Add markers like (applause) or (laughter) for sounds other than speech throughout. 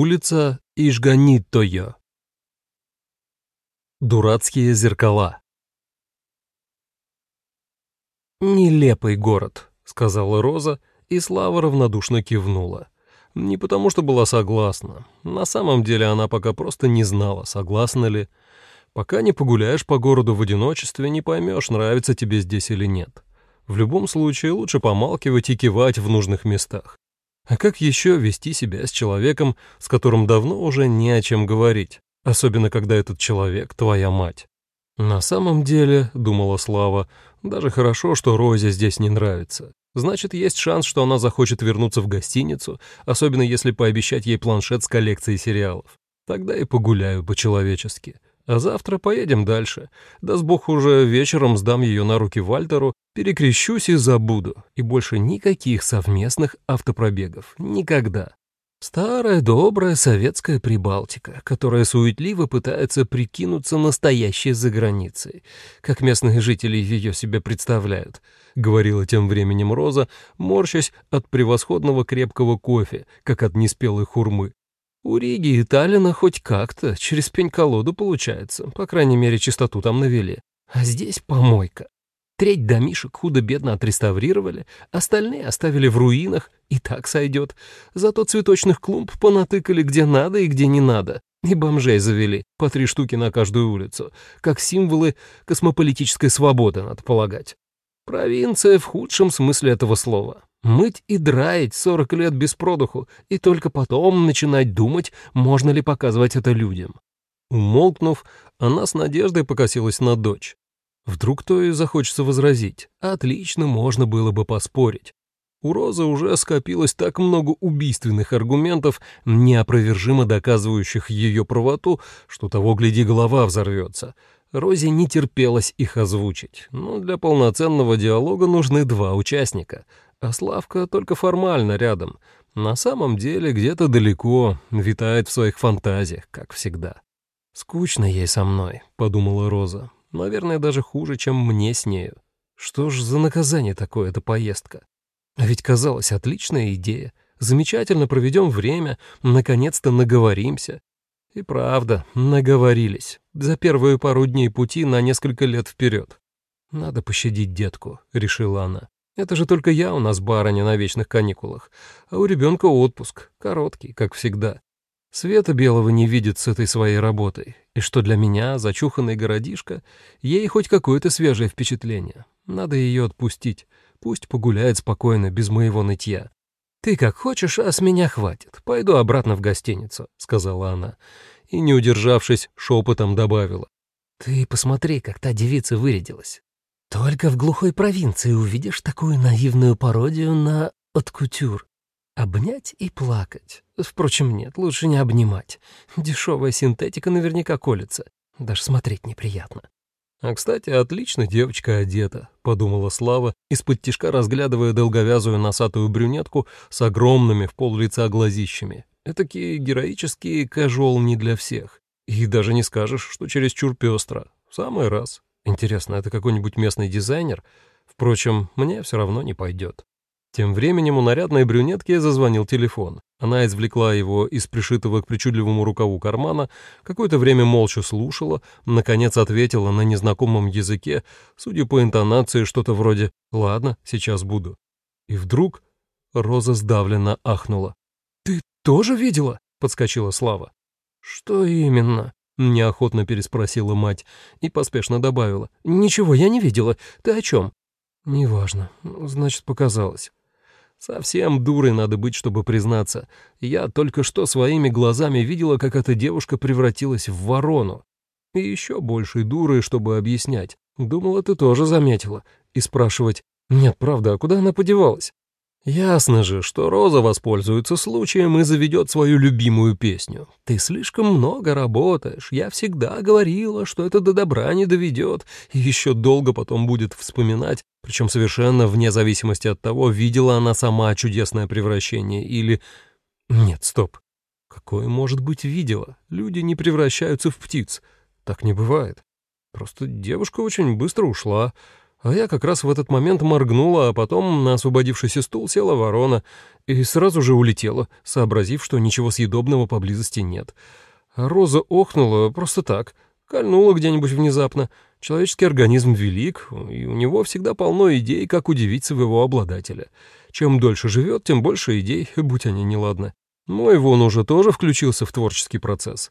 Улица Ижганитойо. Дурацкие зеркала. «Нелепый город», — сказала Роза, и Слава равнодушно кивнула. Не потому, что была согласна. На самом деле она пока просто не знала, согласна ли. Пока не погуляешь по городу в одиночестве, не поймешь, нравится тебе здесь или нет. В любом случае лучше помалкивать и кивать в нужных местах. А как еще вести себя с человеком, с которым давно уже не о чем говорить, особенно когда этот человек твоя мать? На самом деле, думала Слава, даже хорошо, что Розе здесь не нравится. Значит, есть шанс, что она захочет вернуться в гостиницу, особенно если пообещать ей планшет с коллекцией сериалов. Тогда и погуляю по-человечески. А завтра поедем дальше. Даст бог уже вечером сдам ее на руки Вальтеру, перекрещусь и забуду. И больше никаких совместных автопробегов. Никогда. Старая добрая советская Прибалтика, которая суетливо пытается прикинуться настоящей за границей, как местные жители ее себе представляют, говорила тем временем Роза, морщась от превосходного крепкого кофе, как от неспелой хурмы. У Риги и Таллина хоть как-то, через пень-колоду получается, по крайней мере, чистоту там навели. А здесь помойка. Треть домишек худо-бедно отреставрировали, остальные оставили в руинах, и так сойдет. Зато цветочных клумб понатыкали где надо и где не надо. И бомжей завели, по три штуки на каждую улицу, как символы космополитической свободы, надо полагать. Провинция в худшем смысле этого слова. Мыть и драить 40 лет без продуху, и только потом начинать думать, можно ли показывать это людям. Умолкнув, она с надеждой покосилась на дочь. Вдруг то и захочется возразить. Отлично, можно было бы поспорить. У Розы уже скопилось так много убийственных аргументов, неопровержимо доказывающих ее правоту, что того, гляди, голова взорвется. Розе не терпелось их озвучить, но для полноценного диалога нужны два участника — а Славка только формально рядом. На самом деле где-то далеко, витает в своих фантазиях, как всегда. «Скучно ей со мной», — подумала Роза. «Наверное, даже хуже, чем мне с нею. Что ж за наказание такое эта поездка? А ведь казалось отличная идея. Замечательно проведем время, наконец-то наговоримся. И правда, наговорились. За первые пару дней пути на несколько лет вперед. «Надо пощадить детку», — решила она. Это же только я у нас барыня на вечных каникулах, а у ребенка отпуск, короткий, как всегда. Света Белого не видит с этой своей работой, и что для меня, зачуханный городишко, ей хоть какое-то свежее впечатление. Надо ее отпустить, пусть погуляет спокойно, без моего нытья. «Ты как хочешь, а с меня хватит. Пойду обратно в гостиницу», — сказала она. И, не удержавшись, шепотом добавила. «Ты посмотри, как та девица вырядилась. Только в глухой провинции увидишь такую наивную пародию на откутюр. Обнять и плакать. Впрочем, нет, лучше не обнимать. Дешевая синтетика наверняка колется. Даже смотреть неприятно. «А, кстати, отлично девочка одета», — подумала Слава, из-под тишка разглядывая долговязую носатую брюнетку с огромными в пол лица глазищами. Этакие героические кэжуал не для всех. И даже не скажешь, что чересчур пестро. В самый раз. Интересно, это какой-нибудь местный дизайнер? Впрочем, мне все равно не пойдет. Тем временем у нарядной брюнетки зазвонил телефон. Она извлекла его из пришитого к причудливому рукаву кармана, какое-то время молча слушала, наконец ответила на незнакомом языке, судя по интонации, что-то вроде «Ладно, сейчас буду». И вдруг Роза сдавленно ахнула. «Ты тоже видела?» — подскочила Слава. «Что именно?» Неохотно переспросила мать и поспешно добавила. «Ничего я не видела. Ты о чем?» «Неважно. Значит, показалось». Совсем дурой надо быть, чтобы признаться. Я только что своими глазами видела, как эта девушка превратилась в ворону. И еще большей дурой, чтобы объяснять. Думала, ты тоже заметила. И спрашивать, нет, правда, а куда она подевалась? Ясно же, что Роза воспользуется случаем и заведет свою любимую песню. «Ты слишком много работаешь. Я всегда говорила, что это до добра не доведет, и еще долго потом будет вспоминать, причем совершенно вне зависимости от того, видела она сама чудесное превращение или... Нет, стоп. Какое, может быть, видела? Люди не превращаются в птиц. Так не бывает. Просто девушка очень быстро ушла, А я как раз в этот момент моргнула, а потом на освободившийся стул села ворона и сразу же улетела, сообразив, что ничего съедобного поблизости нет. А Роза охнула просто так, кольнула где-нибудь внезапно. Человеческий организм велик, и у него всегда полно идей, как удивить своего обладателя. Чем дольше живет, тем больше идей, будь они неладны. Мой вон уже тоже включился в творческий процесс.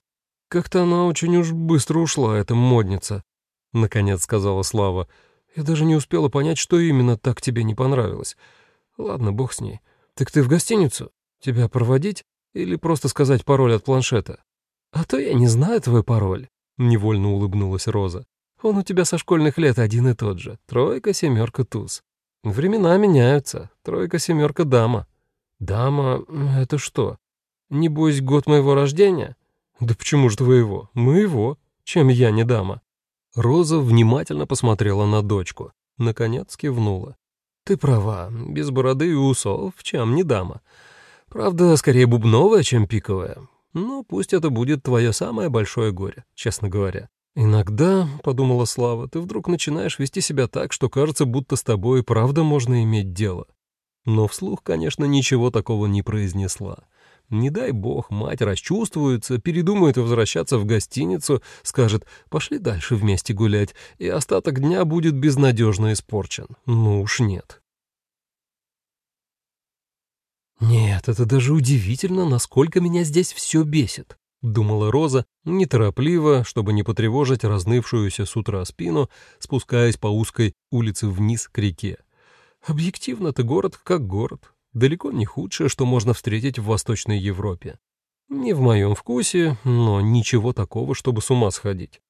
Как-то она очень уж быстро ушла, эта модница, — наконец сказала Слава. Я даже не успела понять, что именно так тебе не понравилось. Ладно, бог с ней. Так ты в гостиницу? Тебя проводить или просто сказать пароль от планшета? А то я не знаю твой пароль, — невольно улыбнулась Роза. Он у тебя со школьных лет один и тот же. Тройка, семерка, туз. Времена меняются. Тройка, семерка, дама. Дама — это что? Небось, год моего рождения? Да почему же твоего? Моего. Чем я не дама? Роза внимательно посмотрела на дочку. Наконец кивнула. Ты права, без бороды и усов, чем не дама. Правда, скорее бубновая, чем пиковая. Но пусть это будет твое самое большое горе, честно говоря. «Иногда, — подумала Слава, — ты вдруг начинаешь вести себя так, что кажется, будто с тобой правда можно иметь дело». Но вслух, конечно, ничего такого не произнесла. Не дай бог, мать расчувствуется, передумает возвращаться в гостиницу, скажет «пошли дальше вместе гулять», и остаток дня будет безнадежно испорчен. Ну уж нет. «Нет, это даже удивительно, насколько меня здесь все бесит», — думала Роза, неторопливо, чтобы не потревожить разнывшуюся с утра спину, спускаясь по узкой улице вниз к реке. «Объективно-то город как город, далеко не худшее, что можно встретить в Восточной Европе. Не в моем вкусе, но ничего такого, чтобы с ума сходить.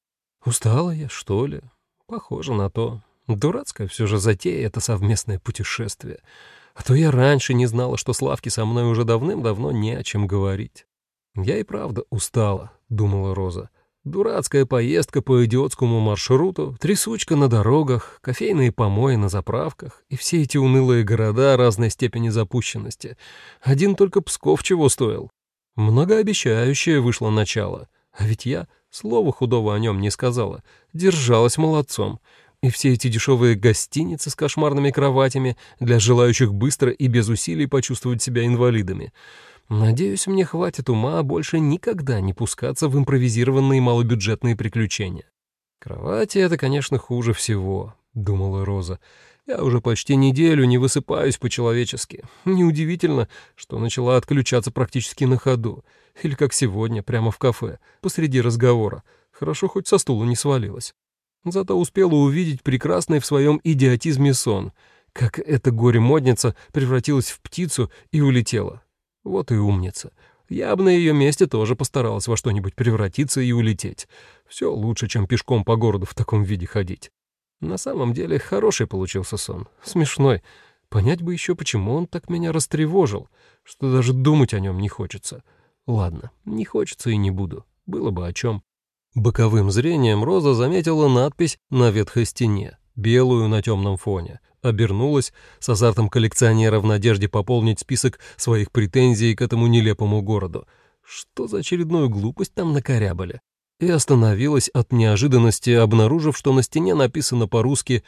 Устала я, что ли? Похоже на то. Дурацкая все же затея — это совместное путешествие. А то я раньше не знала, что Славке со мной уже давным-давно не о чем говорить. «Я и правда устала», — думала Роза. «Дурацкая поездка по идиотскому маршруту, трясучка на дорогах, кофейные помои на заправках и все эти унылые города разной степени запущенности. Один только Псков чего стоил. Многообещающее вышло начало. А ведь я слова худого о нем не сказала, держалась молодцом. И все эти дешевые гостиницы с кошмарными кроватями для желающих быстро и без усилий почувствовать себя инвалидами — Надеюсь, мне хватит ума больше никогда не пускаться в импровизированные малобюджетные приключения. Кровати — это, конечно, хуже всего, — думала Роза. Я уже почти неделю не высыпаюсь по-человечески. Неудивительно, что начала отключаться практически на ходу. Или как сегодня, прямо в кафе, посреди разговора. Хорошо, хоть со стула не свалилась. Зато успела увидеть прекрасный в своем идиотизме сон, как эта горе-модница превратилась в птицу и улетела. Вот и умница. Я бы на ее месте тоже постаралась во что-нибудь превратиться и улететь. Все лучше, чем пешком по городу в таком виде ходить. На самом деле хороший получился сон. Смешной. Понять бы еще, почему он так меня растревожил, что даже думать о нем не хочется. Ладно, не хочется и не буду. Было бы о чем. Боковым зрением Роза заметила надпись на ветхой стене, белую на темном фоне обернулась с азартом коллекционера в надежде пополнить список своих претензий к этому нелепому городу. Что за очередную глупость там накорябали? И остановилась от неожиданности, обнаружив, что на стене написано по-русски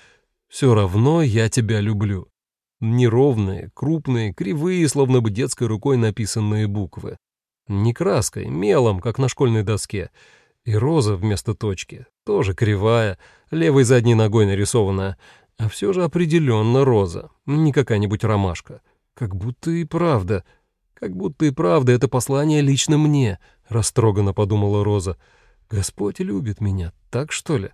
«Все равно я тебя люблю». Неровные, крупные, кривые, словно бы детской рукой написанные буквы. Не краской, мелом, как на школьной доске. И роза вместо точки, тоже кривая, левой задней ногой нарисованная, а все же определенно роза, не какая-нибудь ромашка. Как будто и правда, как будто и правда это послание лично мне, растроганно подумала Роза. Господь любит меня, так что ли?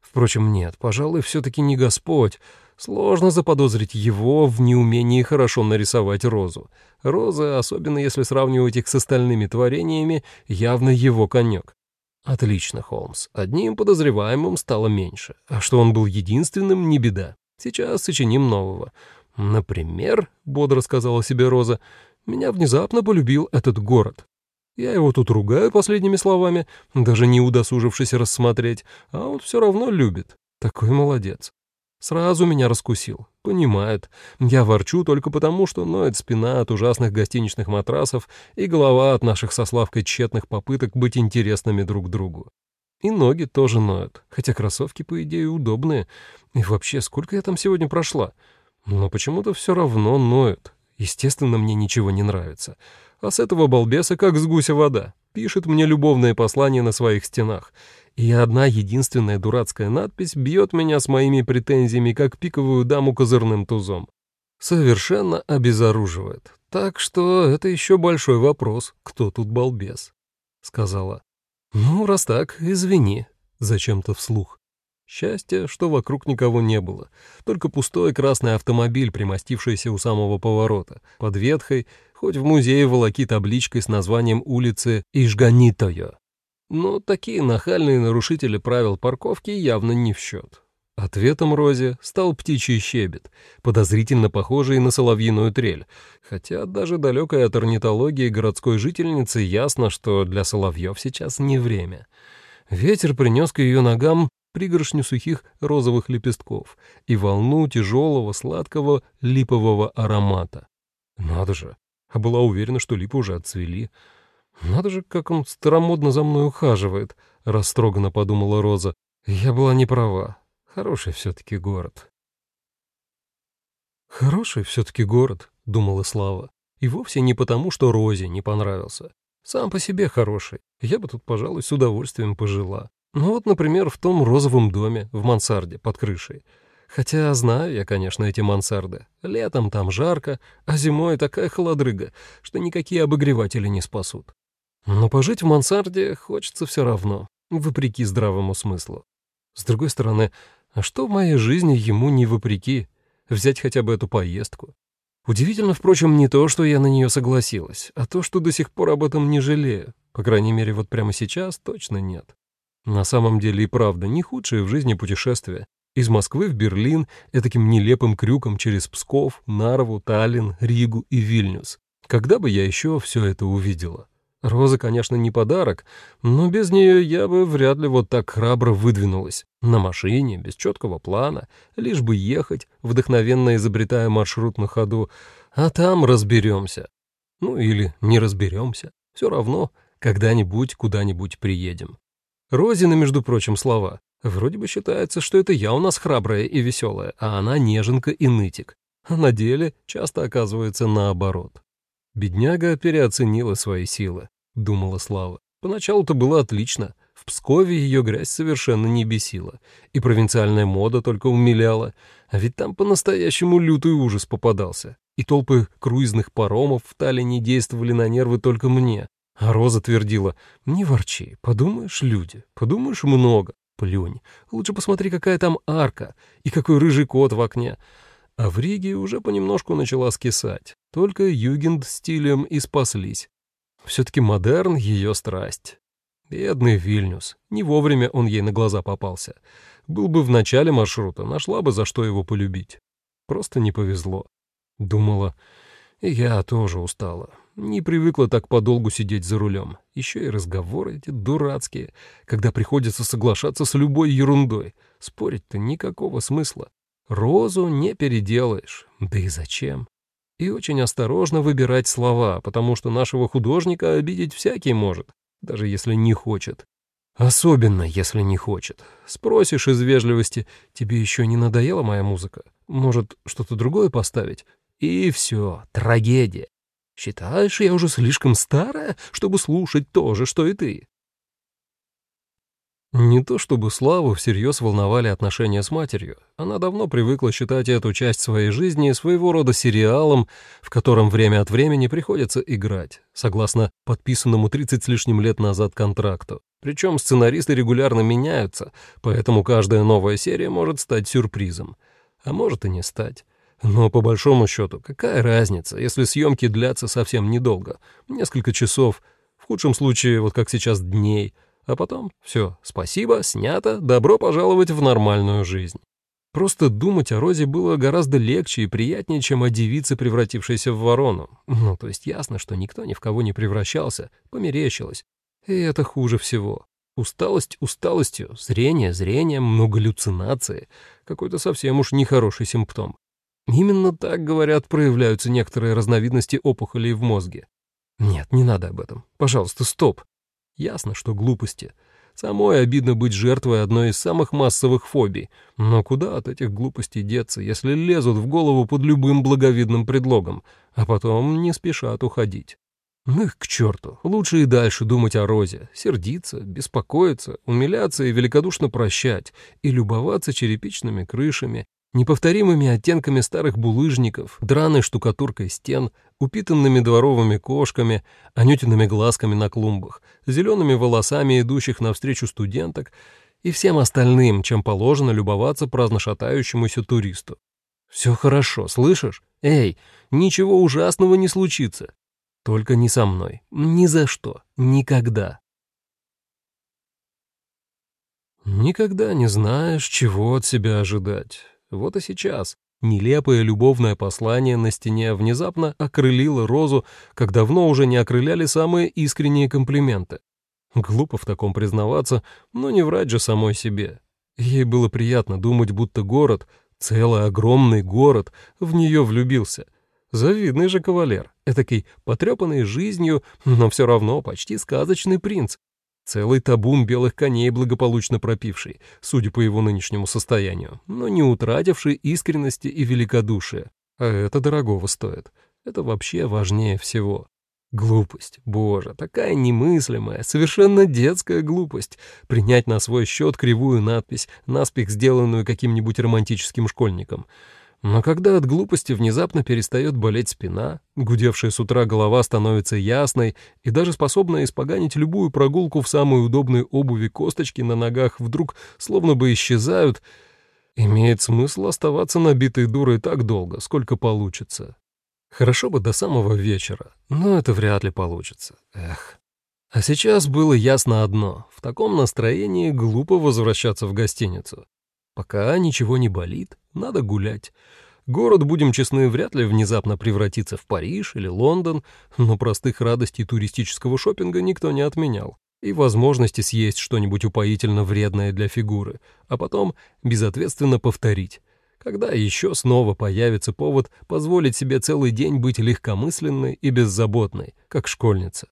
Впрочем, нет, пожалуй, все-таки не Господь. Сложно заподозрить его в неумении хорошо нарисовать розу. Роза, особенно если сравнивать их с остальными творениями, явно его конек. Отлично, Холмс. Одним подозреваемым стало меньше. А что он был единственным, не беда. Сейчас сочиним нового. Например, бодро сказала себе Роза, меня внезапно полюбил этот город. Я его тут ругаю последними словами, даже не удосужившись рассмотреть, а он все равно любит. Такой молодец. Сразу меня раскусил. Понимает. Я ворчу только потому, что ноет спина от ужасных гостиничных матрасов и голова от наших со Славкой тщетных попыток быть интересными друг другу. И ноги тоже ноют, хотя кроссовки, по идее, удобные. И вообще, сколько я там сегодня прошла? Но почему-то все равно ноют. Естественно, мне ничего не нравится. А с этого балбеса как с гуся вода. Пишет мне любовные послания на своих стенах. И одна единственная дурацкая надпись бьет меня с моими претензиями, как пиковую даму козырным тузом. Совершенно обезоруживает. Так что это еще большой вопрос, кто тут балбес, — сказала. Ну, раз так, извини, зачем-то вслух. Счастье, что вокруг никого не было, только пустой красный автомобиль, примостившийся у самого поворота, под ветхой, хоть в музее волоки табличкой с названием улицы Ижганитоё. Но такие нахальные нарушители правил парковки явно не в счет. Ответом Розе стал птичий щебет, подозрительно похожий на соловьиную трель, хотя даже далекой от орнитологии городской жительницы ясно, что для соловьев сейчас не время. Ветер принес к ее ногам пригоршню сухих розовых лепестков и волну тяжелого сладкого липового аромата. Надо же, а была уверена, что липы уже отцвели. «Надо же, как он старомодно за мной ухаживает», — растроганно подумала Роза. «Я была не права. Хороший все-таки город». «Хороший все-таки город», — думала Слава. И вовсе не потому, что Розе не понравился. Сам по себе хороший. Я бы тут, пожалуй, с удовольствием пожила. Ну вот, например, в том розовом доме в мансарде под крышей. Хотя знаю я, конечно, эти мансарды. Летом там жарко, а зимой такая холодрыга, что никакие обогреватели не спасут. Но пожить в мансарде хочется все равно, вопреки здравому смыслу. С другой стороны, а что в моей жизни ему не вопреки? Взять хотя бы эту поездку. Удивительно, впрочем, не то, что я на нее согласилась, а то, что до сих пор об этом не жалею. По крайней мере, вот прямо сейчас точно нет. На самом деле и правда не худшее в жизни путешествие. Из Москвы в Берлин этаким нелепым крюком через Псков, Нарву, Таллин, Ригу и Вильнюс. Когда бы я еще все это увидела? Роза, конечно, не подарок, но без нее я бы вряд ли вот так храбро выдвинулась. На машине, без четкого плана, лишь бы ехать, вдохновенно изобретая маршрут на ходу, а там разберемся. Ну или не разберемся. Все равно когда-нибудь куда-нибудь приедем. Розина, между прочим, слова. Вроде бы считается, что это я у нас храбрая и веселая, а она неженка и нытик. А на деле часто оказывается наоборот. Бедняга переоценила свои силы, думала Слава. Поначалу-то было отлично. В Пскове ее грязь совершенно не бесила, и провинциальная мода только умиляла, а ведь там по-настоящему лютый ужас попадался, и толпы круизных паромов в Таллине действовали на нервы только мне. А Роза твердила, «Не ворчи, подумаешь, люди, подумаешь много, плюнь. Лучше посмотри, какая там арка и какой рыжий кот в окне». А в Риге уже понемножку начала скисать. Только югенд стилем и спаслись. Все-таки модерн — ее страсть. Бедный Вильнюс. Не вовремя он ей на глаза попался. Был бы в начале маршрута, нашла бы за что его полюбить. Просто не повезло. Думала, я тоже устала. Не привыкла так подолгу сидеть за рулем. Еще и разговоры эти дурацкие, когда приходится соглашаться с любой ерундой. Спорить-то никакого смысла. Розу не переделаешь, да и зачем? И очень осторожно выбирать слова, потому что нашего художника обидеть всякий может, даже если не хочет. Особенно, если не хочет. Спросишь из вежливости, тебе еще не надоела моя музыка? Может, что-то другое поставить? И все, трагедия. Считаешь, я уже слишком старая, чтобы слушать то же, что и ты? Не то чтобы Славу всерьез волновали отношения с матерью. Она давно привыкла считать эту часть своей жизни своего рода сериалом, в котором время от времени приходится играть, согласно подписанному 30 с лишним лет назад контракту. Причем сценаристы регулярно меняются, поэтому каждая новая серия может стать сюрпризом. А может и не стать. Но по большому счету, какая разница, если съемки длятся совсем недолго, несколько часов, в худшем случае, вот как сейчас, дней — а потом все, спасибо, снято, добро пожаловать в нормальную жизнь. Просто думать о Розе было гораздо легче и приятнее, чем о девице, превратившейся в ворону. Ну, то есть ясно, что никто ни в кого не превращался, померещилось. И это хуже всего. Усталость усталостью, зрение зрением, много галлюцинации. Какой-то совсем уж нехороший симптом. Именно так, говорят, проявляются некоторые разновидности опухолей в мозге. Нет, не надо об этом. Пожалуйста, стоп. Ясно, что глупости. Самой обидно быть жертвой одной из самых массовых фобий. Но куда от этих глупостей деться, если лезут в голову под любым благовидным предлогом, а потом не спешат уходить? Ну их к черту, лучше и дальше думать о Розе, сердиться, беспокоиться, умиляться и великодушно прощать, и любоваться черепичными крышами, неповторимыми оттенками старых булыжников, драной штукатуркой стен, упитанными дворовыми кошками, анютиными глазками на клумбах, зелеными волосами идущих навстречу студенток и всем остальным, чем положено любоваться праздно шатающемуся туристу. «Все хорошо, слышишь? Эй, ничего ужасного не случится. Только не со мной. Ни за что. Никогда. Никогда не знаешь, чего от себя ожидать. Вот и сейчас. Нелепое любовное послание на стене внезапно окрылило Розу, как давно уже не окрыляли самые искренние комплименты. Глупо в таком признаваться, но не врать же самой себе. Ей было приятно думать, будто город, целый огромный город, в нее влюбился — Завидный же кавалер, этакий потрепанный жизнью, но все равно почти сказочный принц. Целый табун белых коней благополучно пропивший, судя по его нынешнему состоянию, но не утративший искренности и великодушия. А это дорогого стоит. Это вообще важнее всего. Глупость, боже, такая немыслимая, совершенно детская глупость. Принять на свой счет кривую надпись, наспех сделанную каким-нибудь романтическим школьником — но когда от глупости внезапно перестает болеть спина, гудевшая с утра голова становится ясной и даже способная испоганить любую прогулку в самой удобной обуви косточки на ногах вдруг словно бы исчезают, имеет смысл оставаться набитой дурой так долго, сколько получится. Хорошо бы до самого вечера, но это вряд ли получится. Эх. А сейчас было ясно одно — в таком настроении глупо возвращаться в гостиницу. Пока ничего не болит, надо гулять. Город, будем честны, вряд ли внезапно превратится в Париж или Лондон, но простых радостей туристического шопинга никто не отменял. И возможности съесть что-нибудь упоительно вредное для фигуры, а потом безответственно повторить. Когда еще снова появится повод позволить себе целый день быть легкомысленной и беззаботной, как школьница?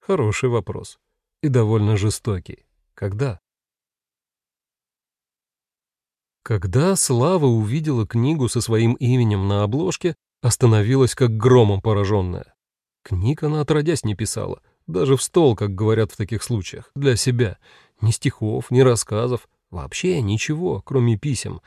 Хороший вопрос. И довольно жестокий. Когда? Когда Слава увидела книгу со своим именем на обложке, остановилась как громом пораженная. Книг она отродясь не писала, даже в стол, как говорят в таких случаях, для себя. Ни стихов, ни рассказов, вообще ничего, кроме писем.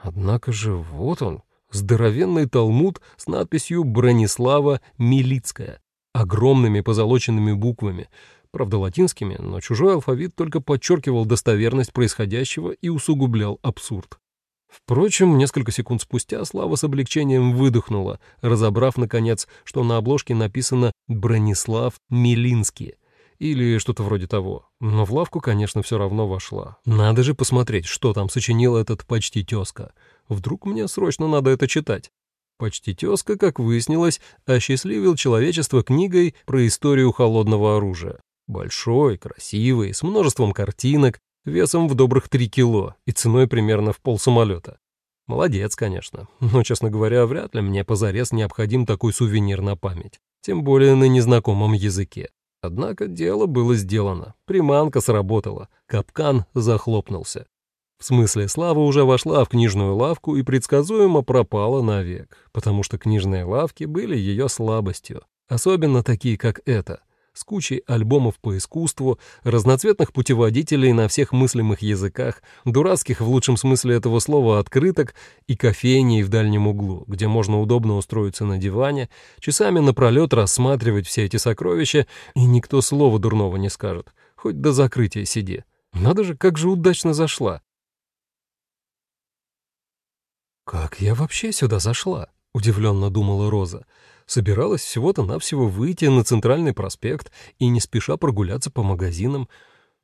Однако же вот он, здоровенный талмуд с надписью «Бронислава Милицкая», огромными позолоченными буквами, правда латинскими, но чужой алфавит только подчеркивал достоверность происходящего и усугублял абсурд. Впрочем, несколько секунд спустя Слава с облегчением выдохнула, разобрав, наконец, что на обложке написано «Бронислав Милинский» или что-то вроде того. Но в лавку, конечно, все равно вошла. Надо же посмотреть, что там сочинил этот почти тезка. Вдруг мне срочно надо это читать. Почти тезка, как выяснилось, осчастливил человечество книгой про историю холодного оружия. Большой, красивый, с множеством картинок, весом в добрых три кило и ценой примерно в полсамолета. Молодец, конечно, но, честно говоря, вряд ли мне позарез необходим такой сувенир на память, тем более на незнакомом языке. Однако дело было сделано, приманка сработала, капкан захлопнулся. В смысле, Слава уже вошла в книжную лавку и предсказуемо пропала навек, потому что книжные лавки были ее слабостью, особенно такие, как эта — с кучей альбомов по искусству, разноцветных путеводителей на всех мыслимых языках, дурацких в лучшем смысле этого слова открыток и кофейней в дальнем углу, где можно удобно устроиться на диване, часами напролет рассматривать все эти сокровища, и никто слова дурного не скажет, хоть до закрытия сиди. Надо же, как же удачно зашла. «Как я вообще сюда зашла?» — удивленно думала Роза. Собиралась всего-то навсего выйти на центральный проспект и не спеша прогуляться по магазинам.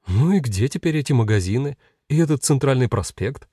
Ну и где теперь эти магазины и этот центральный проспект?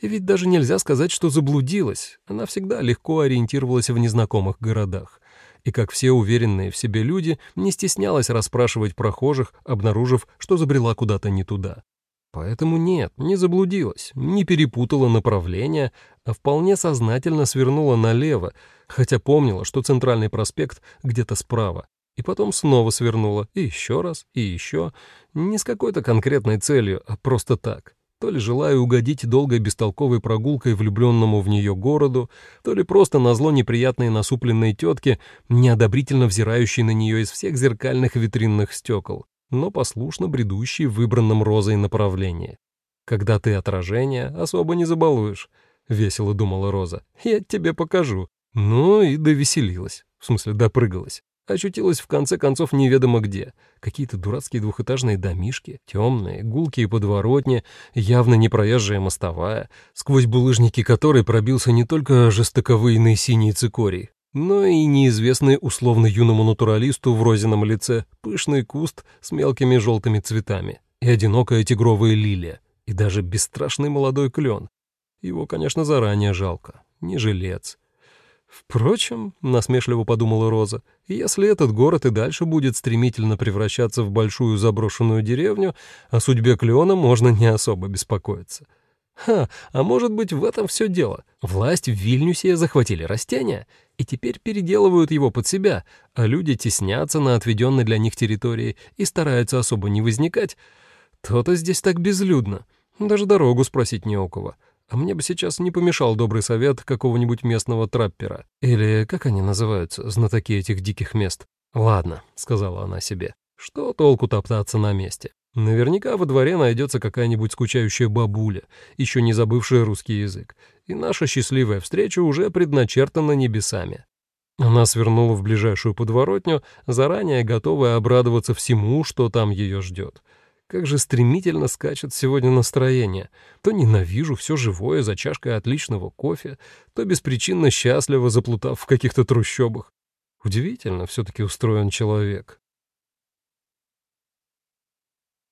И ведь даже нельзя сказать, что заблудилась. Она всегда легко ориентировалась в незнакомых городах. И, как все уверенные в себе люди, не стеснялась расспрашивать прохожих, обнаружив, что забрела куда-то не туда. Поэтому нет, не заблудилась, не перепутала направление, а вполне сознательно свернула налево, хотя помнила, что центральный проспект где-то справа, и потом снова свернула, и еще раз, и еще, не с какой-то конкретной целью, а просто так. То ли желая угодить долгой бестолковой прогулкой влюбленному в нее городу, то ли просто назло неприятной насупленной тетке, неодобрительно взирающей на нее из всех зеркальных витринных стекол, но послушно бредущей в выбранном розой направлении. Когда ты отражение, особо не забалуешь, — весело думала Роза. «Я тебе покажу». Ну и довеселилась, в смысле допрыгалась очутилась в конце концов неведомо где. Какие-то дурацкие двухэтажные домишки, темные, гулкие подворотни, явно непроезжая мостовая, сквозь булыжники которой пробился не только жестоковыйный синий цикорий, но и неизвестный условно юному натуралисту в розином лице пышный куст с мелкими желтыми цветами и одинокая тигровая лилия, и даже бесстрашный молодой клен. Его, конечно, заранее жалко, не жилец. Впрочем, насмешливо подумала Роза, если этот город и дальше будет стремительно превращаться в большую заброшенную деревню, о судьбе Клеона можно не особо беспокоиться. Ха, а может быть в этом все дело. Власть в Вильнюсе захватили растения и теперь переделывают его под себя, а люди теснятся на отведенной для них территории и стараются особо не возникать. То-то здесь так безлюдно. Даже дорогу спросить не у кого. А мне бы сейчас не помешал добрый совет какого-нибудь местного траппера. Или как они называются, знатоки этих диких мест. «Ладно», — сказала она себе, — «что толку топтаться на месте? Наверняка во дворе найдется какая-нибудь скучающая бабуля, еще не забывшая русский язык, и наша счастливая встреча уже предначертана небесами». Она свернула в ближайшую подворотню, заранее готовая обрадоваться всему, что там ее ждет — как же стремительно скачет сегодня настроение. То ненавижу все живое за чашкой отличного кофе, то беспричинно счастливо заплутав в каких-то трущобах. Удивительно все-таки устроен человек.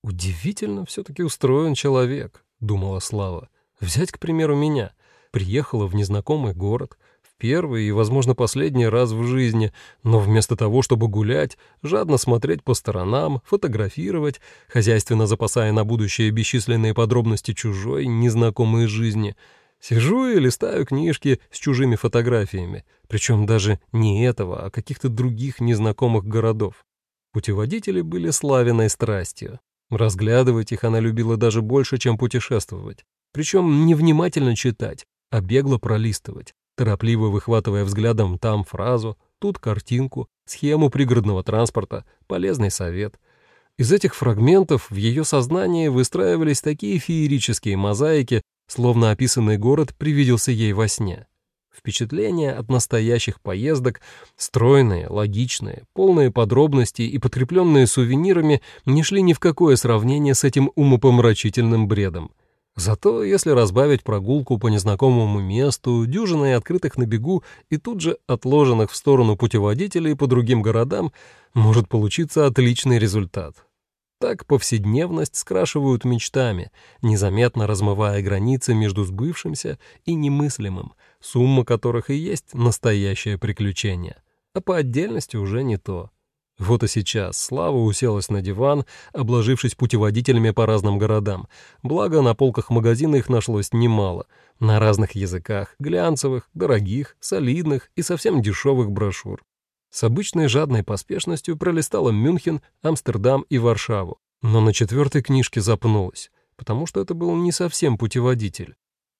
Удивительно все-таки устроен человек, думала Слава. Взять, к примеру, меня. Приехала в незнакомый город, первый и, возможно, последний раз в жизни, но вместо того, чтобы гулять, жадно смотреть по сторонам, фотографировать, хозяйственно запасая на будущее бесчисленные подробности чужой, незнакомой жизни, сижу и листаю книжки с чужими фотографиями, причем даже не этого, а каких-то других незнакомых городов. Путеводители были славиной страстью. Разглядывать их она любила даже больше, чем путешествовать. Причем не внимательно читать, а бегло пролистывать, торопливо выхватывая взглядом там фразу, тут картинку, схему пригородного транспорта, полезный совет. Из этих фрагментов в ее сознании выстраивались такие феерические мозаики, словно описанный город привиделся ей во сне. Впечатления от настоящих поездок, стройные, логичные, полные подробностей и подкрепленные сувенирами, не шли ни в какое сравнение с этим умопомрачительным бредом — Зато если разбавить прогулку по незнакомому месту, дюжиной открытых на бегу и тут же отложенных в сторону путеводителей по другим городам, может получиться отличный результат. Так повседневность скрашивают мечтами, незаметно размывая границы между сбывшимся и немыслимым, сумма которых и есть настоящее приключение, а по отдельности уже не то. Вот и сейчас Слава уселась на диван, обложившись путеводителями по разным городам. Благо, на полках магазина их нашлось немало. На разных языках, глянцевых, дорогих, солидных и совсем дешевых брошюр. С обычной жадной поспешностью пролистала Мюнхен, Амстердам и Варшаву. Но на четвертой книжке запнулась, потому что это был не совсем путеводитель.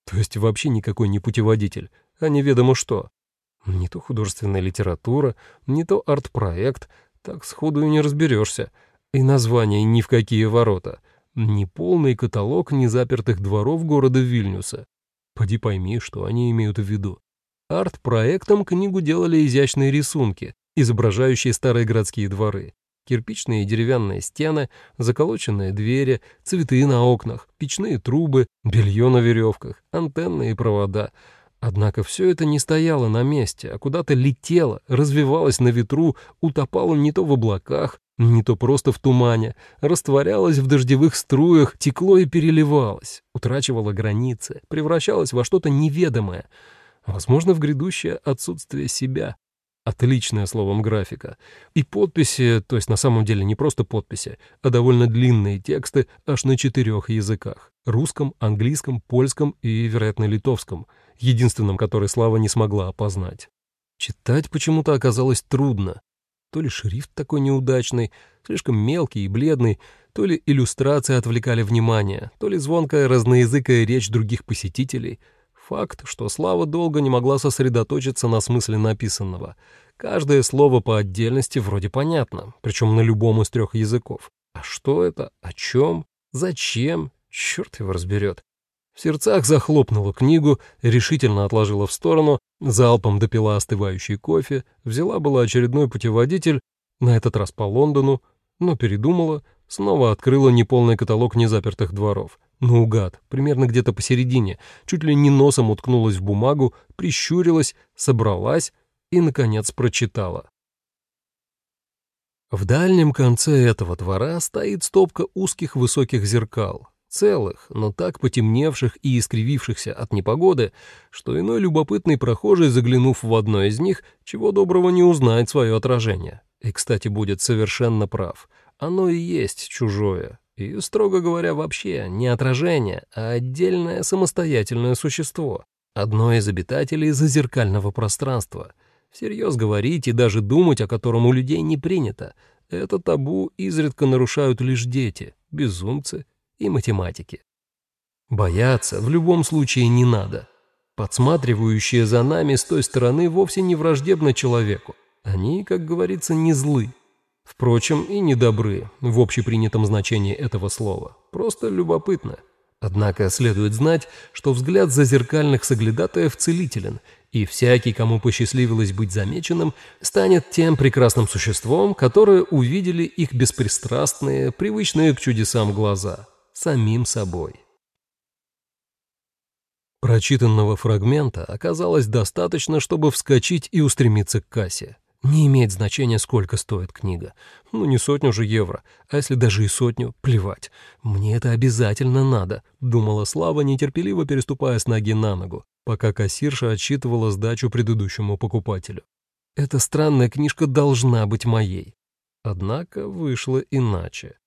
То есть вообще никакой не путеводитель, а неведомо что. Не то художественная литература, не то арт-проект — так сходу и не разберешься. И название ни в какие ворота. Ни полный каталог незапертых дворов города Вильнюса. Поди пойми, что они имеют в виду. Арт-проектом книгу делали изящные рисунки, изображающие старые городские дворы. Кирпичные и деревянные стены, заколоченные двери, цветы на окнах, печные трубы, белье на веревках, антенны и провода — Однако все это не стояло на месте, а куда-то летело, развивалось на ветру, утопало не то в облаках, не то просто в тумане, растворялось в дождевых струях, текло и переливалось, утрачивало границы, превращалось во что-то неведомое, возможно, в грядущее отсутствие себя. Отличное словом графика. И подписи, то есть на самом деле не просто подписи, а довольно длинные тексты аж на четырех языках. Русском, английском, польском и, вероятно, литовском, единственном, который Слава не смогла опознать. Читать почему-то оказалось трудно. То ли шрифт такой неудачный, слишком мелкий и бледный, то ли иллюстрации отвлекали внимание, то ли звонкая разноязыкая речь других посетителей. Факт, что Слава долго не могла сосредоточиться на смысле написанного. Каждое слово по отдельности вроде понятно, причем на любом из трех языков. А что это? О чем? Зачем? Черт его разберет. В сердцах захлопнула книгу, решительно отложила в сторону, залпом допила остывающий кофе, взяла была очередной путеводитель, на этот раз по Лондону, но передумала, снова открыла неполный каталог незапертых дворов. Наугад, примерно где-то посередине, чуть ли не носом уткнулась в бумагу, прищурилась, собралась и, наконец, прочитала. В дальнем конце этого двора стоит стопка узких высоких зеркал целых, но так потемневших и искривившихся от непогоды, что иной любопытный прохожий, заглянув в одно из них, чего доброго не узнает свое отражение. И, кстати, будет совершенно прав. Оно и есть чужое. И, строго говоря, вообще не отражение, а отдельное самостоятельное существо. Одно из обитателей зазеркального пространства. Всерьез говорить и даже думать, о котором у людей не принято. Это табу изредка нарушают лишь дети, безумцы и математики. Бояться в любом случае не надо. Подсматривающие за нами с той стороны вовсе не враждебны человеку. Они, как говорится, не злы. Впрочем, и не добры в общепринятом значении этого слова. Просто любопытно. Однако следует знать, что взгляд зазеркальных соглядатаев целителен, и всякий, кому посчастливилось быть замеченным, станет тем прекрасным существом, которое увидели их беспристрастные, привычные к чудесам глаза самим собой. Прочитанного фрагмента оказалось достаточно, чтобы вскочить и устремиться к кассе. Не имеет значения, сколько стоит книга. Ну, не сотню же евро, а если даже и сотню, плевать. Мне это обязательно надо, думала Слава, нетерпеливо переступая с ноги на ногу, пока кассирша отсчитывала сдачу предыдущему покупателю. Эта странная книжка должна быть моей. Однако вышло иначе.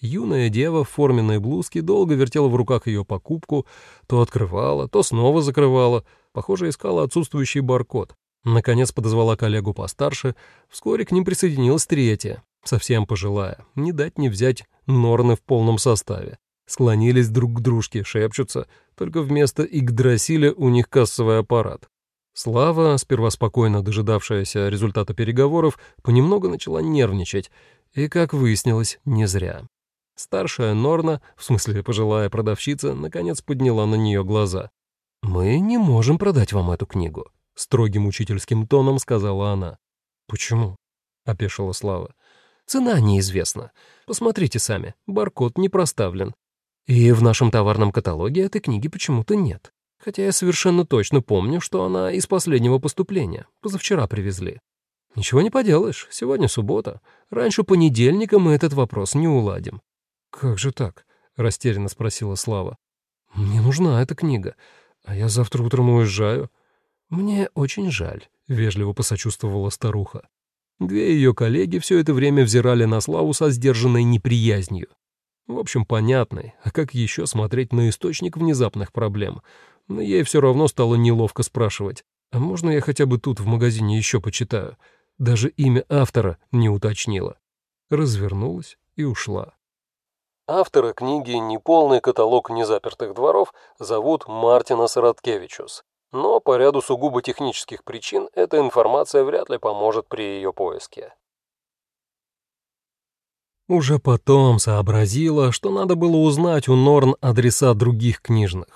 Юная дева в форменной блузке долго вертела в руках ее покупку, то открывала, то снова закрывала, похоже, искала отсутствующий баркод. Наконец подозвала коллегу постарше, вскоре к ним присоединилась третья, совсем пожилая, не дать не взять норны в полном составе. Склонились друг к дружке, шепчутся, только вместо Игдрасиля у них кассовый аппарат. Слава, сперва спокойно дожидавшаяся результата переговоров, понемногу начала нервничать, и, как выяснилось, не зря. Старшая Норна, в смысле пожилая продавщица, наконец подняла на нее глаза. «Мы не можем продать вам эту книгу», — строгим учительским тоном сказала она. «Почему?» — опешила Слава. «Цена неизвестна. Посмотрите сами, баркод не проставлен. И в нашем товарном каталоге этой книги почему-то нет. Хотя я совершенно точно помню, что она из последнего поступления. Позавчера привезли. Ничего не поделаешь, сегодня суббота. Раньше понедельника мы этот вопрос не уладим. «Как же так?» — растерянно спросила Слава. «Мне нужна эта книга, а я завтра утром уезжаю». «Мне очень жаль», — вежливо посочувствовала старуха. Две ее коллеги все это время взирали на Славу со сдержанной неприязнью. В общем, понятной, а как еще смотреть на источник внезапных проблем? Но ей все равно стало неловко спрашивать, а можно я хотя бы тут в магазине еще почитаю? Даже имя автора не уточнила. Развернулась и ушла. Автора книги «Неполный каталог незапертых дворов» зовут Мартина Сараткевичус, но по ряду сугубо технических причин эта информация вряд ли поможет при ее поиске. Уже потом сообразила, что надо было узнать у Норн адреса других книжных.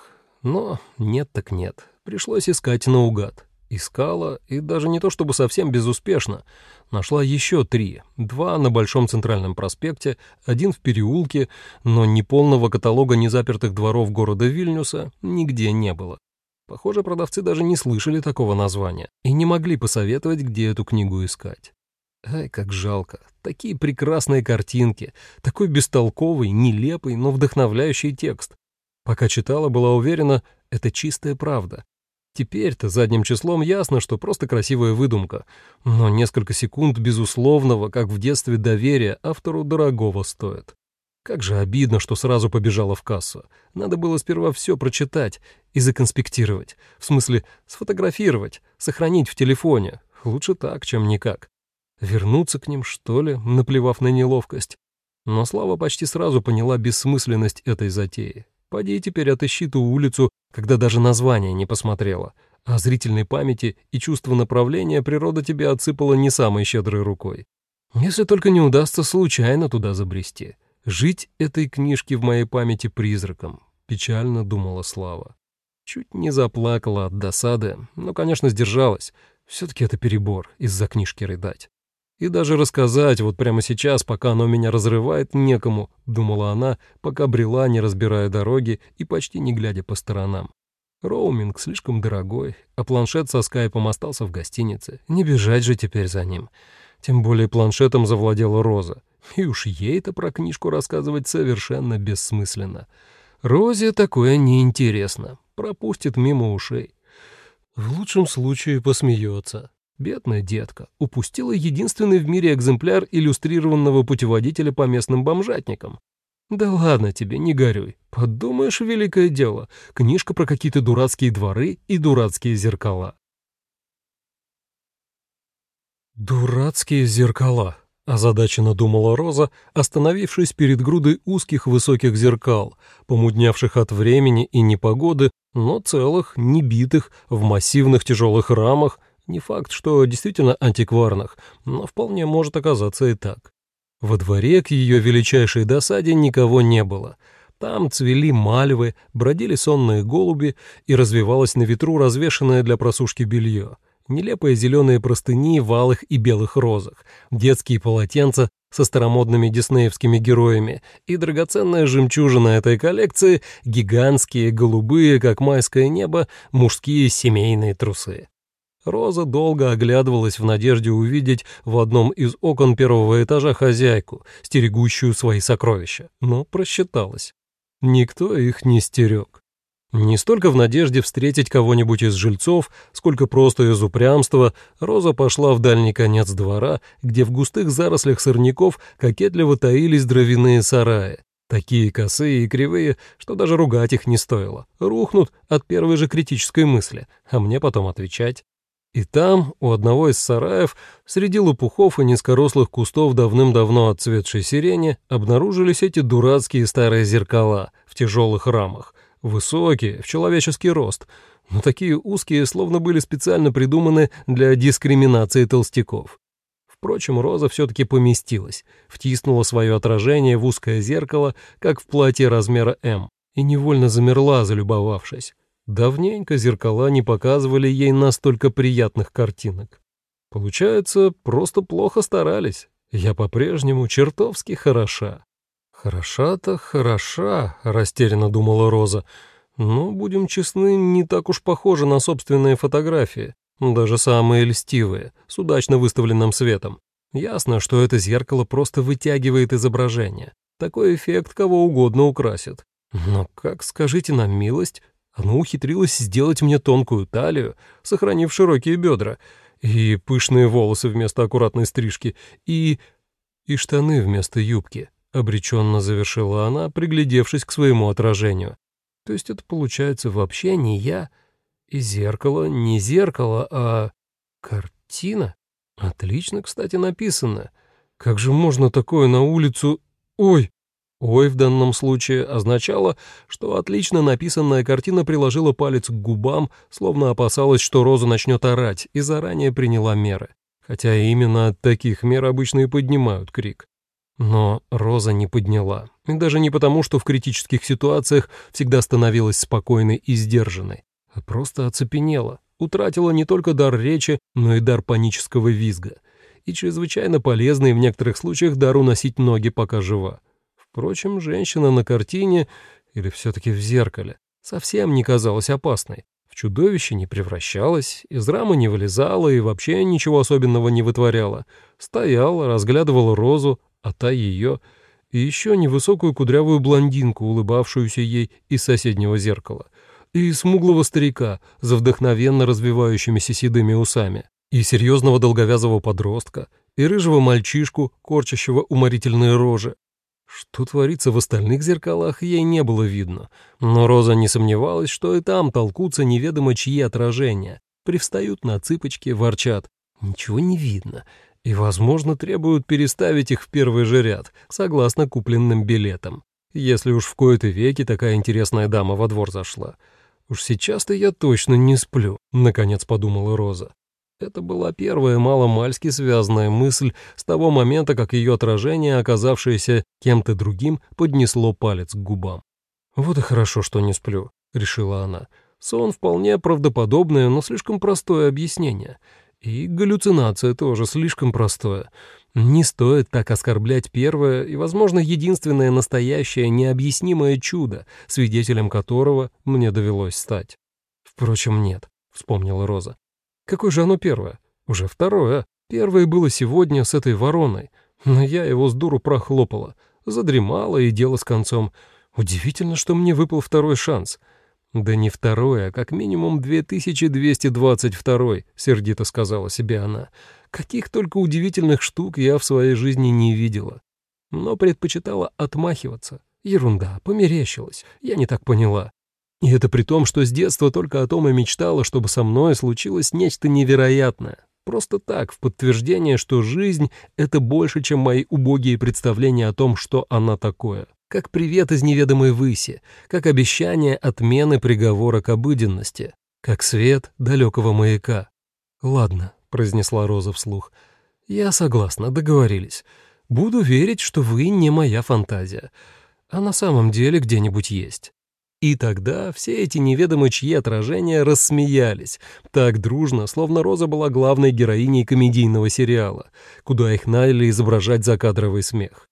Но нет так нет, пришлось искать наугад. Искала, и даже не то чтобы совсем безуспешно. Нашла еще три. Два на Большом Центральном проспекте, один в переулке, но ни полного каталога незапертых дворов города Вильнюса нигде не было. Похоже, продавцы даже не слышали такого названия и не могли посоветовать, где эту книгу искать. Ай, как жалко. Такие прекрасные картинки, такой бестолковый, нелепый, но вдохновляющий текст. Пока читала, была уверена, это чистая правда. Теперь-то задним числом ясно, что просто красивая выдумка, но несколько секунд безусловного, как в детстве, доверия автору дорогого стоит. Как же обидно, что сразу побежала в кассу. Надо было сперва все прочитать и законспектировать. В смысле, сфотографировать, сохранить в телефоне. Лучше так, чем никак. Вернуться к ним, что ли, наплевав на неловкость? Но Слава почти сразу поняла бессмысленность этой затеи. Пойди теперь отыщи ту улицу, когда даже название не посмотрела. А зрительной памяти и чувство направления природа тебе отсыпала не самой щедрой рукой. Если только не удастся случайно туда забрести. Жить этой книжки в моей памяти призраком, печально думала Слава. Чуть не заплакала от досады, но, конечно, сдержалась. Все-таки это перебор из-за книжки рыдать. И даже рассказать вот прямо сейчас, пока оно меня разрывает, некому, думала она, пока брела, не разбирая дороги и почти не глядя по сторонам. Роуминг слишком дорогой, а планшет со скайпом остался в гостинице. Не бежать же теперь за ним. Тем более планшетом завладела Роза. И уж ей-то про книжку рассказывать совершенно бессмысленно. Розе такое неинтересно, пропустит мимо ушей. В лучшем случае посмеется. Бедная детка упустила единственный в мире экземпляр иллюстрированного путеводителя по местным бомжатникам. Да ладно тебе, не горюй. Подумаешь, великое дело. Книжка про какие-то дурацкие дворы и дурацкие зеркала. Дурацкие зеркала. Озадаченно думала Роза, остановившись перед грудой узких высоких зеркал, помуднявших от времени и непогоды, но целых, не битых, в массивных тяжелых рамах, не факт, что действительно антикварных, но вполне может оказаться и так. Во дворе к ее величайшей досаде никого не было. Там цвели мальвы, бродили сонные голуби и развивалось на ветру развешанное для просушки белье — нелепые зеленые простыни в алых и белых розах, детские полотенца со старомодными диснеевскими героями и драгоценная жемчужина этой коллекции — гигантские, голубые, как майское небо, мужские семейные трусы. Роза долго оглядывалась в надежде увидеть в одном из окон первого этажа хозяйку, стерегущую свои сокровища, но просчиталась. Никто их не стерег. Не столько в надежде встретить кого-нибудь из жильцов, сколько просто из упрямства, Роза пошла в дальний конец двора, где в густых зарослях сорняков кокетливо таились дровяные сараи. Такие косые и кривые, что даже ругать их не стоило. Рухнут от первой же критической мысли, а мне потом отвечать. И там, у одного из сараев, среди лопухов и низкорослых кустов давным-давно отцветшей сирени, обнаружились эти дурацкие старые зеркала в тяжелых рамах, Высокие, в человеческий рост, но такие узкие, словно были специально придуманы для дискриминации толстяков. Впрочем, Роза все-таки поместилась, втиснула свое отражение в узкое зеркало, как в платье размера М, и невольно замерла, залюбовавшись. Давненько зеркала не показывали ей настолько приятных картинок. Получается, просто плохо старались. Я по-прежнему чертовски хороша. «Хороша-то хороша», — растерянно думала Роза. «Но, будем честны, не так уж похожа на собственные фотографии, даже самые льстивые, с удачно выставленным светом. Ясно, что это зеркало просто вытягивает изображение. Такой эффект кого угодно украсит. Но как, скажите на милость, оно ухитрилось сделать мне тонкую талию, сохранив широкие бедра, и пышные волосы вместо аккуратной стрижки, и... и штаны вместо юбки». — обреченно завершила она, приглядевшись к своему отражению. «То есть это получается вообще не я, и зеркало не зеркало, а картина? Отлично, кстати, написано. Как же можно такое на улицу... Ой!» «Ой» в данном случае означало, что отлично написанная картина приложила палец к губам, словно опасалась, что Роза начнет орать, и заранее приняла меры. Хотя именно от таких мер обычно и поднимают крик. Но Роза не подняла. И даже не потому, что в критических ситуациях всегда становилась спокойной и сдержанной, а просто оцепенела, утратила не только дар речи, но и дар панического визга. И чрезвычайно полезный в некоторых случаях дар уносить ноги, пока жива. Впрочем, женщина на картине, или все-таки в зеркале, совсем не казалась опасной. В чудовище не превращалась, из рамы не вылезала и вообще ничего особенного не вытворяла. Стояла, разглядывала розу, а та ее, и еще невысокую кудрявую блондинку, улыбавшуюся ей из соседнего зеркала, и смуглого старика за вдохновенно развивающимися седыми усами, и серьезного долговязого подростка, и рыжего мальчишку, корчащего уморительные рожи. Что творится в остальных зеркалах, ей не было видно, но Роза не сомневалась, что и там толкутся неведомо чьи отражения, привстают на цыпочки, ворчат. «Ничего не видно. И, возможно, требуют переставить их в первый же ряд, согласно купленным билетам. Если уж в кои-то веки такая интересная дама во двор зашла. Уж сейчас-то я точно не сплю, наконец подумала Роза. Это была первая маломальски связанная мысль с того момента, как ее отражение, оказавшееся кем-то другим, поднесло палец к губам. «Вот и хорошо, что не сплю», — решила она. «Сон вполне правдоподобное, но слишком простое объяснение. И галлюцинация тоже слишком простое. Не стоит так оскорблять первое и, возможно, единственное настоящее необъяснимое чудо, свидетелем которого мне довелось стать. Впрочем, нет, — вспомнила Роза. Какое же оно первое? Уже второе. Первое было сегодня с этой вороной, но я его с дуру прохлопала, задремала и дело с концом. Удивительно, что мне выпал второй шанс — «Да не второе, а как минимум 2222», — сердито сказала себе она. «Каких только удивительных штук я в своей жизни не видела. Но предпочитала отмахиваться. Ерунда, померещилась, я не так поняла. И это при том, что с детства только о том и мечтала, чтобы со мной случилось нечто невероятное. Просто так, в подтверждение, что жизнь — это больше, чем мои убогие представления о том, что она такое как привет из неведомой выси, как обещание отмены приговора к обыденности, как свет далекого маяка. «Ладно», — произнесла Роза вслух, — «я согласна, договорились. Буду верить, что вы не моя фантазия, а на самом деле где-нибудь есть». И тогда все эти неведомые чьи отражения рассмеялись, так дружно, словно Роза была главной героиней комедийного сериала, куда их наняли изображать закадровый смех.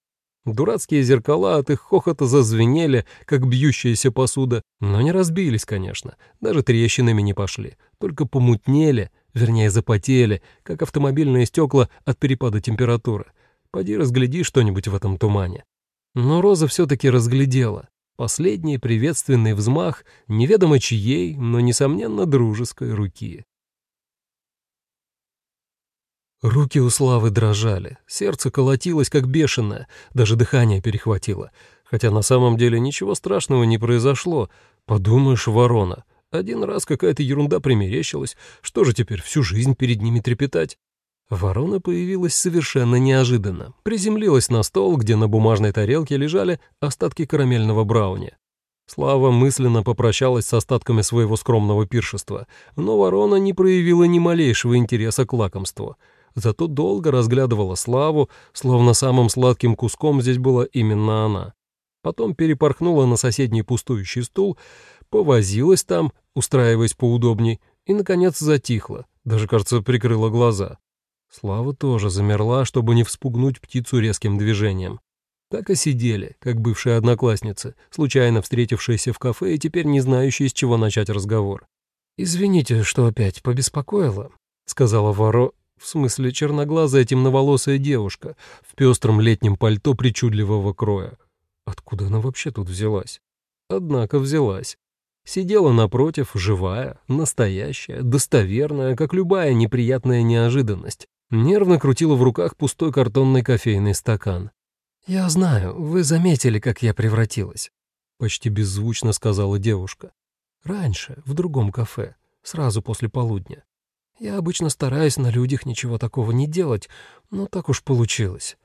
Дурацкие зеркала от их хохота зазвенели, как бьющаяся посуда, но не разбились, конечно, даже трещинами не пошли, только помутнели, вернее запотели, как автомобильные стекла от перепада температуры. Поди разгляди что-нибудь в этом тумане. Но Роза все-таки разглядела. Последний приветственный взмах неведомо чьей, но, несомненно, дружеской руки. Руки у Славы дрожали, сердце колотилось как бешеное, даже дыхание перехватило. Хотя на самом деле ничего страшного не произошло. Подумаешь, ворона. Один раз какая-то ерунда примерещилась, что же теперь всю жизнь перед ними трепетать? Ворона появилась совершенно неожиданно. Приземлилась на стол, где на бумажной тарелке лежали остатки карамельного брауни. Слава мысленно попрощалась с остатками своего скромного пиршества, но ворона не проявила ни малейшего интереса к лакомству — зато долго разглядывала Славу, словно самым сладким куском здесь была именно она. Потом перепорхнула на соседний пустующий стул, повозилась там, устраиваясь поудобней, и, наконец, затихла, даже, кажется, прикрыла глаза. Слава тоже замерла, чтобы не вспугнуть птицу резким движением. Так и сидели, как бывшие одноклассницы, случайно встретившиеся в кафе и теперь не знающие, с чего начать разговор. «Извините, что опять побеспокоила», — сказала Варо, в смысле, черноглазая темноволосая девушка в пестром летнем пальто причудливого кроя. Откуда она вообще тут взялась? Однако взялась. Сидела напротив, живая, настоящая, достоверная, как любая неприятная неожиданность. Нервно крутила в руках пустой картонный кофейный стакан. «Я знаю, вы заметили, как я превратилась», — почти беззвучно сказала девушка. «Раньше, в другом кафе, сразу после полудня. Я обычно стараюсь на людях ничего такого не делать, но так уж получилось.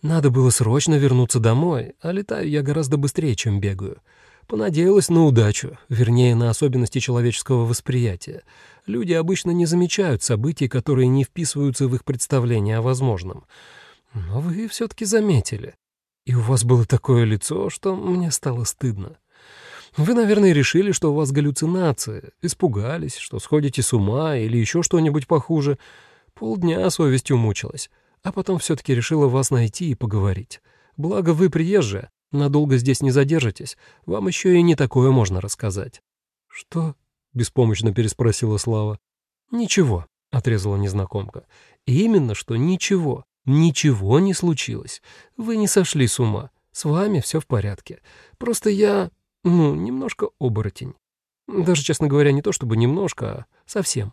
Надо было срочно вернуться домой, а летаю я гораздо быстрее, чем бегаю. Понадеялась на удачу, вернее, на особенности человеческого восприятия. Люди обычно не замечают событий, которые не вписываются в их представление о возможном. Но вы все-таки заметили. И у вас было такое лицо, что мне стало стыдно. Вы, наверное, решили, что у вас галлюцинации, испугались, что сходите с ума или еще что-нибудь похуже. Полдня совестью мучилась, а потом все-таки решила вас найти и поговорить. Благо вы приезжие, надолго здесь не задержитесь, вам еще и не такое можно рассказать». «Что?» — беспомощно переспросила Слава. «Ничего», — отрезала незнакомка. «Именно что ничего. Ничего не случилось. Вы не сошли с ума. С вами все в порядке. Просто я ну, немножко оборотень. Даже, честно говоря, не то чтобы немножко, а совсем.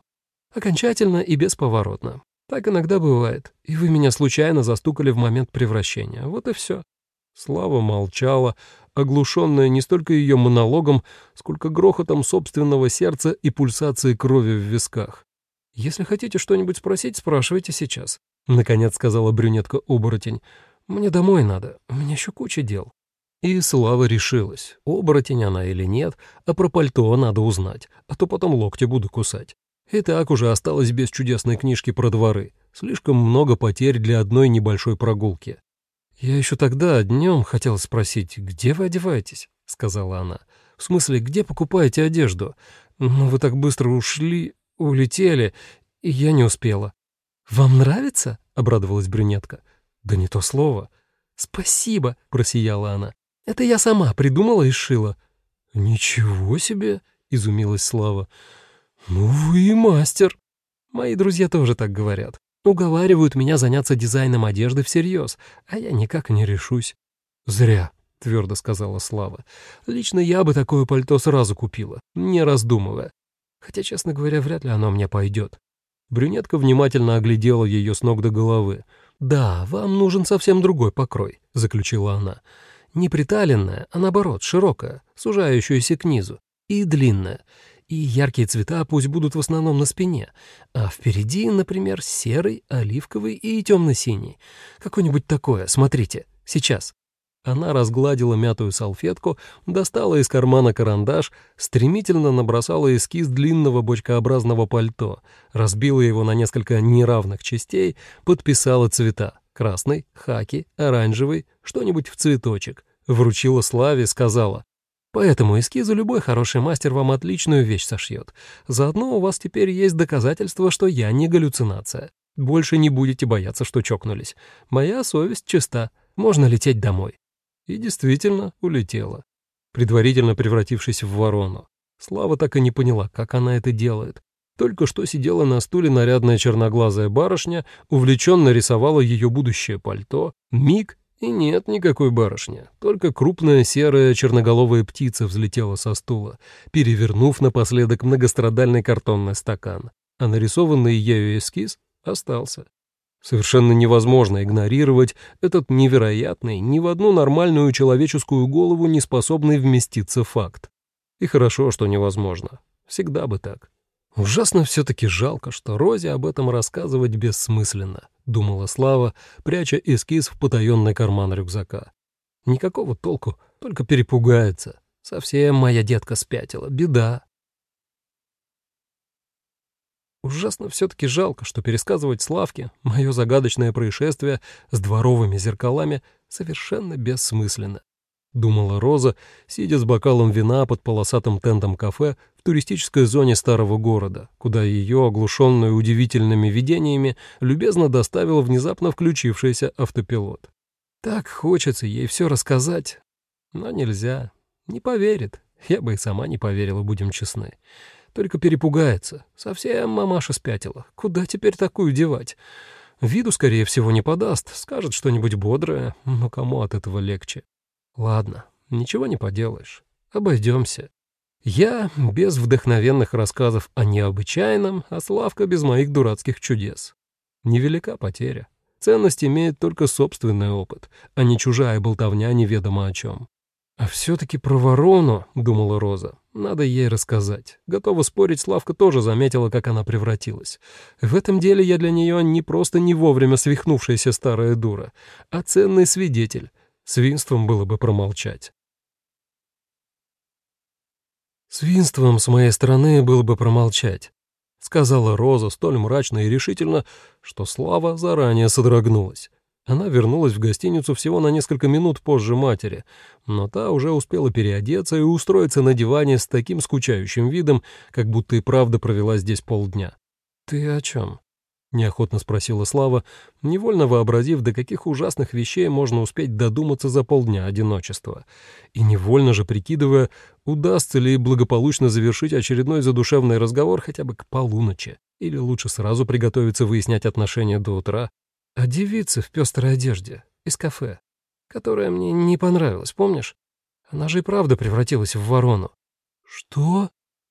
Окончательно и бесповоротно. Так иногда бывает. И вы меня случайно застукали в момент превращения. Вот и все. Слава молчала, оглушенная не столько ее монологом, сколько грохотом собственного сердца и пульсацией крови в висках. «Если хотите что-нибудь спросить, спрашивайте сейчас. наконец сказала брюнетка-оборотень. «Мне домой надо, у меня еще куча дел». И Слава решилась, оборотень она или нет, а про пальто надо узнать, а то потом локти буду кусать. И так уже осталось без чудесной книжки про дворы. Слишком много потерь для одной небольшой прогулки. «Я еще тогда днем хотела спросить, где вы одеваетесь?» — сказала она. «В смысле, где покупаете одежду? Но вы так быстро ушли, улетели, и я не успела». «Вам нравится?» — обрадовалась брюнетка. «Да не то слово». «Спасибо», — просияла она. «Это я сама придумала и сшила». «Ничего себе!» — изумилась Слава. «Ну вы и мастер!» Мои друзья тоже так говорят. Уговаривают меня заняться дизайном одежды всерьез, а я никак не решусь. «Зря», — твердо сказала Слава. «Лично я бы такое пальто сразу купила, не раздумывая. Хотя, честно говоря, вряд ли оно мне пойдет». Брюнетка внимательно оглядела ее с ног до головы. «Да, вам нужен совсем другой покрой», — заключила она. «Не приталенная, а наоборот, широкая, сужающаяся к низу, и длинная. И яркие цвета пусть будут в основном на спине, а впереди, например, серый, оливковый и темно-синий. Какой-нибудь такое, смотрите, сейчас». Она разгладила мятую салфетку, достала из кармана карандаш, стремительно набросала эскиз длинного бочкообразного пальто, разбила его на несколько неравных частей, подписала цвета — красный, хаки, оранжевый, что-нибудь в цветочек. Вручила Славе, сказала, «По этому эскизу любой хороший мастер вам отличную вещь сошьет. Заодно у вас теперь есть доказательство, что я не галлюцинация. Больше не будете бояться, что чокнулись. Моя совесть чиста, можно лететь домой». И действительно улетела, предварительно превратившись в ворону. Слава так и не поняла, как она это делает. Только что сидела на стуле нарядная черноглазая барышня, увлеченно рисовала ее будущее пальто, миг, и нет никакой барышни, только крупная серая черноголовая птица взлетела со стула, перевернув напоследок многострадальный картонный стакан, а нарисованный ею эскиз остался. Совершенно невозможно игнорировать этот невероятный, ни в одну нормальную человеческую голову не способный вместиться факт. И хорошо, что невозможно. Всегда бы так. Ужасно все-таки жалко, что Розе об этом рассказывать бессмысленно, думала Слава, пряча эскиз в потаенный карман рюкзака. Никакого толку, только перепугается. Совсем моя детка спятила, беда. Ужасно все-таки жалко, что пересказывать Славке мое загадочное происшествие с дворовыми зеркалами совершенно бессмысленно. Думала Роза, сидя с бокалом вина под полосатым тентом кафе в туристической зоне старого города, куда ее, оглушенную удивительными видениями, любезно доставил внезапно включившийся автопилот. Так хочется ей все рассказать, но нельзя, не поверит. Я бы и сама не поверила, будем честны. Только перепугается. Совсем мамаша спятила. Куда теперь такую девать? Виду, скорее всего, не подаст. Скажет что-нибудь бодрое, но кому от этого легче? Ладно, ничего не поделаешь. Обойдемся. Я без вдохновенных рассказов о необычайном, а Славка без моих дурацких чудес. Невелика потеря. Ценность имеет только собственный опыт, а не чужая болтовня неведомо о чем. «А все-таки про ворону», — думала Роза, — «надо ей рассказать». Готова спорить, Славка тоже заметила, как она превратилась. В этом деле я для нее не просто не вовремя свихнувшаяся старая дура, а ценный свидетель. Свинством было бы промолчать. «Свинством с моей стороны было бы промолчать», — сказала Роза столь мрачно и решительно, что Слава заранее содрогнулась. Она вернулась в гостиницу всего на несколько минут позже матери, но та уже успела переодеться и устроиться на диване с таким скучающим видом, как будто и правда провела здесь полдня. «Ты о чем?» — неохотно спросила Слава, невольно вообразив, до каких ужасных вещей можно успеть додуматься за полдня одиночества, и невольно же прикидывая, удастся ли благополучно завершить очередной задушевный разговор хотя бы к полуночи, или лучше сразу приготовиться выяснять отношения до утра, о девице в пестрой одежде из кафе, которая мне не понравилась, помнишь? Она же и правда превратилась в ворону. Что?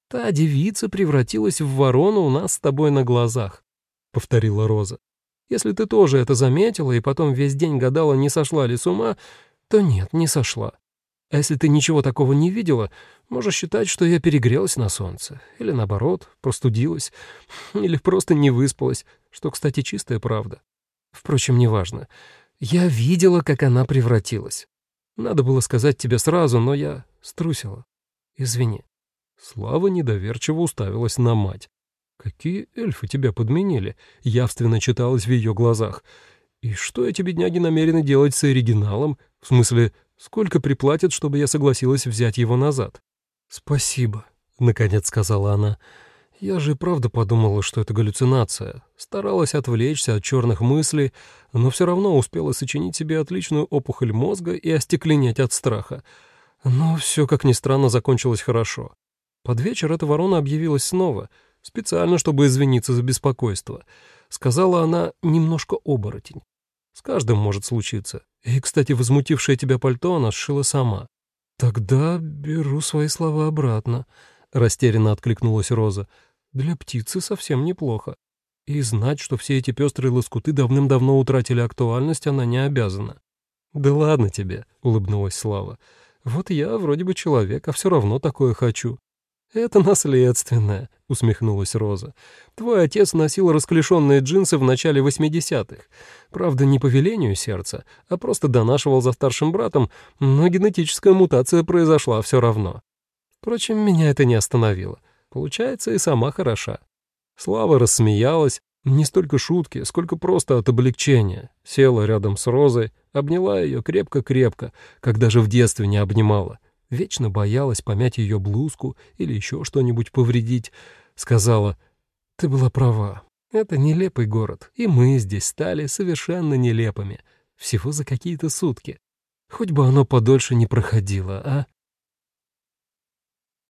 Та девица превратилась в ворону у нас с тобой на глазах, повторила Роза. Если ты тоже это заметила и потом весь день гадала, не сошла ли с ума, то нет, не сошла. А если ты ничего такого не видела, можешь считать, что я перегрелась на солнце, или наоборот, простудилась, (laughs) или просто не выспалась, что, кстати, чистая правда. Впрочем, неважно. Я видела, как она превратилась. Надо было сказать тебе сразу, но я струсила. Извини». Слава недоверчиво уставилась на мать. «Какие эльфы тебя подменили?» — явственно читалось в ее глазах. «И что эти бедняги намерены делать с оригиналом? В смысле, сколько приплатят, чтобы я согласилась взять его назад?» «Спасибо», — наконец сказала она. «Я же правда подумала, что это галлюцинация. Старалась отвлечься от черных мыслей, но все равно успела сочинить себе отличную опухоль мозга и остекленеть от страха. Но все, как ни странно, закончилось хорошо. Под вечер эта ворона объявилась снова, специально, чтобы извиниться за беспокойство. Сказала она немножко оборотень. С каждым может случиться. И, кстати, возмутившее тебя пальто она сшила сама. «Тогда беру свои слова обратно», — растерянно откликнулась Роза. «Для птицы совсем неплохо. И знать, что все эти пестрые лоскуты давным-давно утратили актуальность, она не обязана». «Да ладно тебе», — улыбнулась Слава. «Вот я вроде бы человек, а все равно такое хочу». «Это наследственное», — усмехнулась Роза. «Твой отец носил расклешенные джинсы в начале 80-х. Правда, не по велению сердца, а просто донашивал за старшим братом, но генетическая мутация произошла все равно. Впрочем, меня это не остановило. Получается, и сама хороша». Слава рассмеялась, не столько шутки, сколько просто от облегчения. Села рядом с Розой, обняла ее крепко-крепко, как даже в детстве не обнимала — вечно боялась помять ее блузку или еще что-нибудь повредить, сказала, «Ты была права, это нелепый город, и мы здесь стали совершенно нелепыми, всего за какие-то сутки. Хоть бы оно подольше не проходило, а?»